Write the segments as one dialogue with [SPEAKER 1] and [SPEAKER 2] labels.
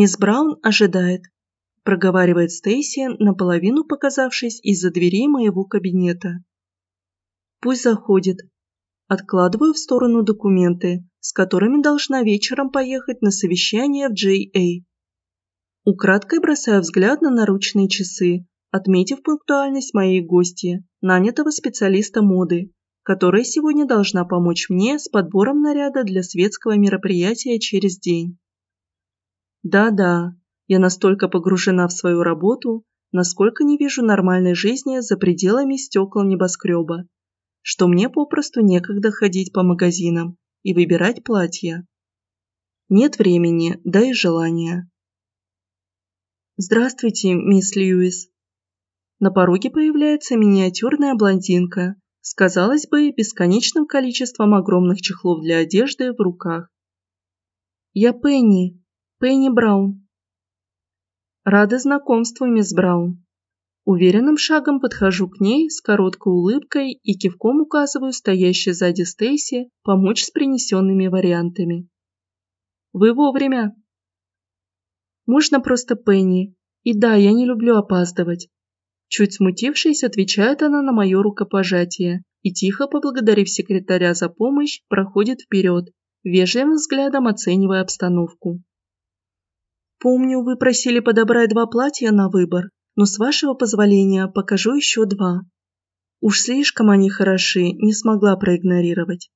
[SPEAKER 1] «Мисс Браун ожидает», – проговаривает Стейси, наполовину показавшись из-за дверей моего кабинета. «Пусть заходит». Откладываю в сторону документы, с которыми должна вечером поехать на совещание в J.A. Украдкой бросаю взгляд на наручные часы, отметив пунктуальность моей гости, нанятого специалиста моды, которая сегодня должна помочь мне с подбором наряда для светского мероприятия через день. Да-да, я настолько погружена в свою работу, насколько не вижу нормальной жизни за пределами стекол небоскреба, что мне попросту некогда ходить по магазинам и выбирать платья. Нет времени, да и желания. «Здравствуйте, мисс Льюис». На пороге появляется миниатюрная блондинка с, казалось бы, бесконечным количеством огромных чехлов для одежды в руках. «Я Пенни, Пенни Браун». «Рада знакомству, мисс Браун». Уверенным шагом подхожу к ней с короткой улыбкой и кивком указываю стоящей сзади Стейси помочь с принесенными вариантами. «Вы вовремя!» «Можно просто Пенни. И да, я не люблю опаздывать. Чуть смутившись, отвечает она на мое рукопожатие и, тихо поблагодарив секретаря за помощь, проходит вперед, вежливым взглядом оценивая обстановку. «Помню, вы просили подобрать два платья на выбор, но с вашего позволения покажу еще два. Уж слишком они хороши, не смогла проигнорировать».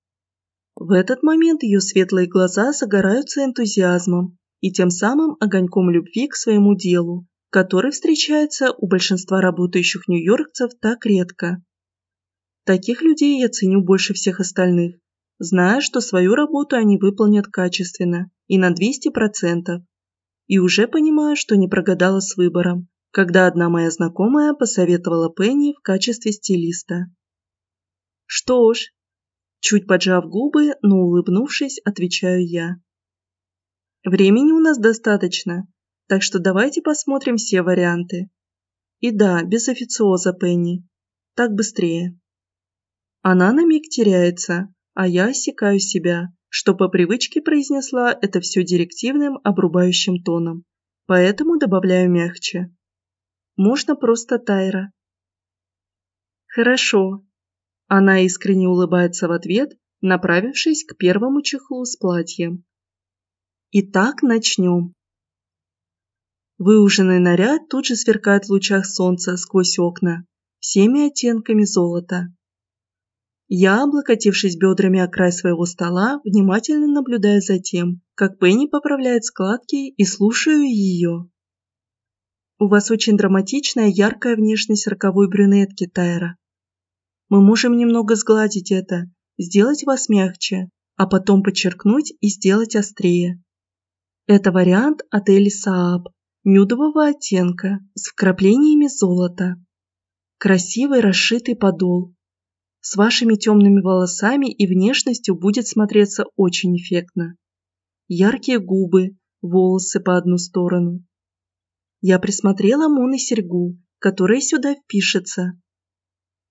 [SPEAKER 1] В этот момент ее светлые глаза загораются энтузиазмом и тем самым огоньком любви к своему делу, который встречается у большинства работающих нью-йоркцев так редко. Таких людей я ценю больше всех остальных, зная, что свою работу они выполнят качественно и на 200%. И уже понимаю, что не прогадала с выбором, когда одна моя знакомая посоветовала Пенни в качестве стилиста. Что ж, чуть поджав губы, но улыбнувшись, отвечаю я. Времени у нас достаточно, так что давайте посмотрим все варианты. И да, без официоза, Пенни. Так быстрее. Она на миг теряется, а я осекаю себя, что по привычке произнесла это все директивным, обрубающим тоном. Поэтому добавляю мягче. Можно просто Тайра. Хорошо. Она искренне улыбается в ответ, направившись к первому чехлу с платьем. Итак, начнем. Выуженный наряд тут же сверкает в лучах солнца сквозь окна, всеми оттенками золота. Я, облокотившись бедрами о край своего стола, внимательно наблюдаю за тем, как Пенни поправляет складки и слушаю ее. У вас очень драматичная, яркая внешность роковой брюнетки, Тайра. Мы можем немного сгладить это, сделать вас мягче, а потом подчеркнуть и сделать острее. Это вариант от Эли Сааб, нюдового оттенка с вкраплениями золота. Красивый расшитый подол. С вашими темными волосами и внешностью будет смотреться очень эффектно. Яркие губы, волосы по одну сторону. Я присмотрела Мун и серьгу, которая сюда впишется.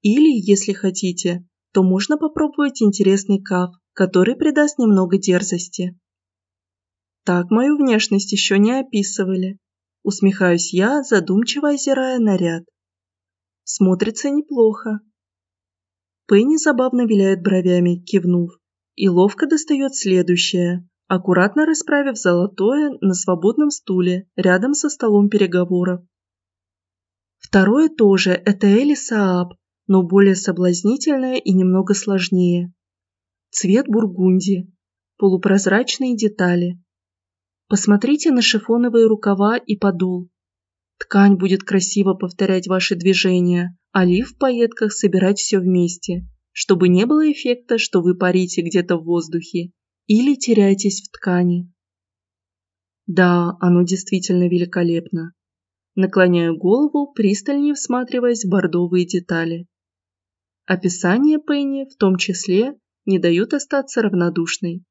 [SPEAKER 1] Или, если хотите, то можно попробовать интересный каф, который придаст немного дерзости. Так мою внешность еще не описывали. Усмехаюсь я, задумчиво озирая наряд. Смотрится неплохо. Пенни забавно виляет бровями, кивнув, и ловко достает следующее, аккуратно расправив золотое на свободном стуле рядом со столом переговоров. Второе тоже – это Эли Сааб, но более соблазнительное и немного сложнее. Цвет бургунди, полупрозрачные детали, Посмотрите на шифоновые рукава и подол. Ткань будет красиво повторять ваши движения, а лиф в пайетках собирать все вместе, чтобы не было эффекта, что вы парите где-то в воздухе или теряетесь в ткани. Да, оно действительно великолепно. Наклоняю голову, пристальнее всматриваясь в бордовые детали. Описание Пенни, в том числе, не дают остаться равнодушной.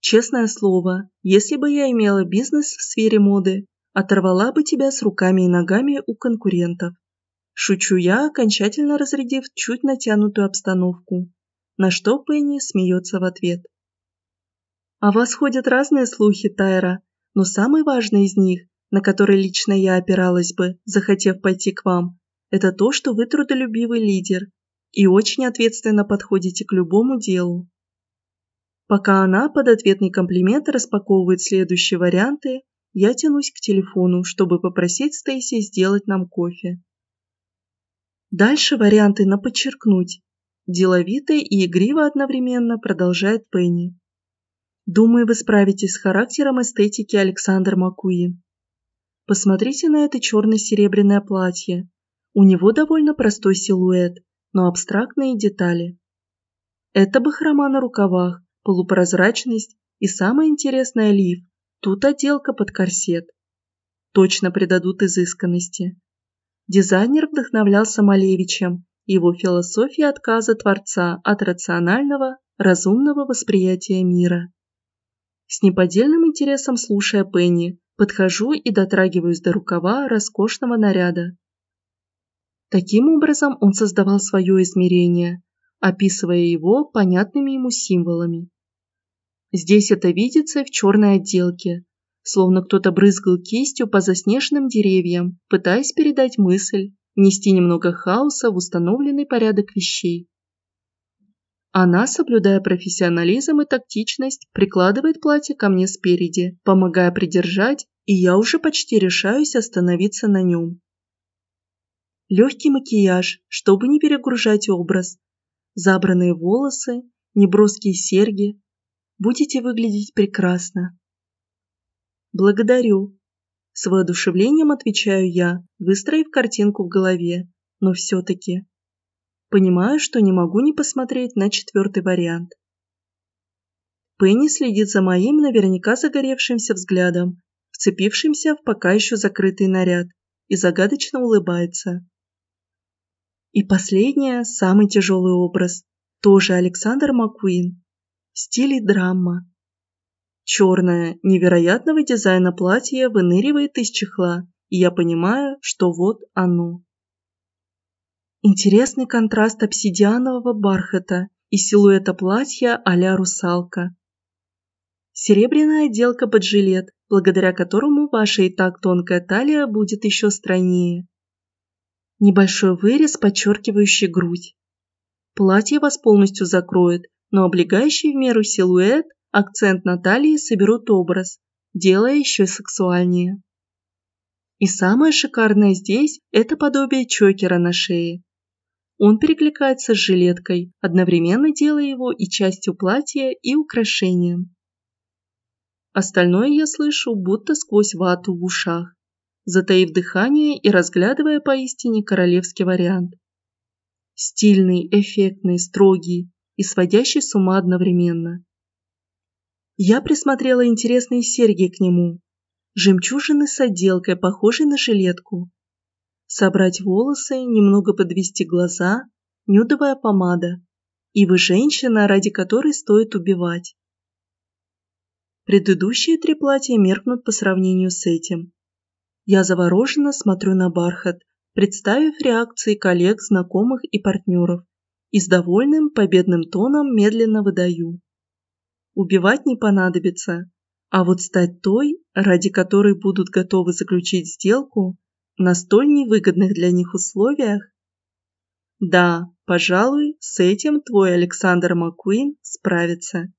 [SPEAKER 1] Честное слово, если бы я имела бизнес в сфере моды, оторвала бы тебя с руками и ногами у конкурентов. Шучу я, окончательно разрядив чуть натянутую обстановку, на что Пенни смеется в ответ. «О вас ходят разные слухи, Тайра, Но самый важный из них, на который лично я опиралась бы, захотев пойти к вам, это то, что вы трудолюбивый лидер и очень ответственно подходите к любому делу. Пока она под ответный комплимент распаковывает следующие варианты, я тянусь к телефону, чтобы попросить Стейси сделать нам кофе. Дальше варианты на подчеркнуть. Деловито и игриво одновременно продолжает Пенни. Думаю, вы справитесь с характером эстетики Александр Маккуин. Посмотрите на это черно-серебряное платье. У него довольно простой силуэт, но абстрактные детали. Это бахрома на рукавах, полупрозрачность и самое интересное лиф, Тут отделка под корсет. Точно придадут изысканности. Дизайнер вдохновлялся Малевичем, его философией отказа Творца от рационального, разумного восприятия мира. С неподдельным интересом слушая Пенни, подхожу и дотрагиваюсь до рукава роскошного наряда. Таким образом он создавал свое измерение, описывая его понятными ему символами. Здесь это видится в черной отделке, словно кто-то брызгал кистью по заснеженным деревьям, пытаясь передать мысль, внести немного хаоса в установленный порядок вещей. Она, соблюдая профессионализм и тактичность, прикладывает платье ко мне спереди, помогая придержать, и я уже почти решаюсь остановиться на нем. Легкий макияж, чтобы не перегружать образ, забранные волосы, неброские серьги, Будете выглядеть прекрасно. Благодарю. С воодушевлением отвечаю я, выстроив картинку в голове, но все-таки. Понимаю, что не могу не посмотреть на четвертый вариант. Пенни следит за моим наверняка загоревшимся взглядом, вцепившимся в пока еще закрытый наряд, и загадочно улыбается. И последнее, самый тяжелый образ, тоже Александр Маккуин, стиле драма. Черное, невероятного дизайна платье выныривает из чехла, и я понимаю, что вот оно. Интересный контраст обсидианового бархата и силуэта платья а-ля русалка. Серебряная отделка под жилет, благодаря которому ваша и так тонкая талия будет еще стройнее. Небольшой вырез, подчеркивающий грудь. Платье вас полностью закроет, но облегающий в меру силуэт, акцент на талии соберут образ, делая еще сексуальнее. И самое шикарное здесь – это подобие чокера на шее. Он перекликается с жилеткой, одновременно делая его и частью платья, и украшением. Остальное я слышу, будто сквозь вату в ушах, затаив дыхание и разглядывая поистине королевский вариант. Стильный, эффектный, строгий, и сводящий с ума одновременно. Я присмотрела интересные серьги к нему, жемчужины с отделкой, похожей на жилетку. Собрать волосы, немного подвести глаза, нюдовая помада. И вы женщина, ради которой стоит убивать. Предыдущие три платья меркнут по сравнению с этим. Я завороженно смотрю на бархат, представив реакции коллег, знакомых и партнеров и с довольным победным тоном медленно выдаю. Убивать не понадобится, а вот стать той, ради которой будут готовы заключить сделку на столь невыгодных для них условиях? Да, пожалуй, с этим твой Александр Маккуин справится.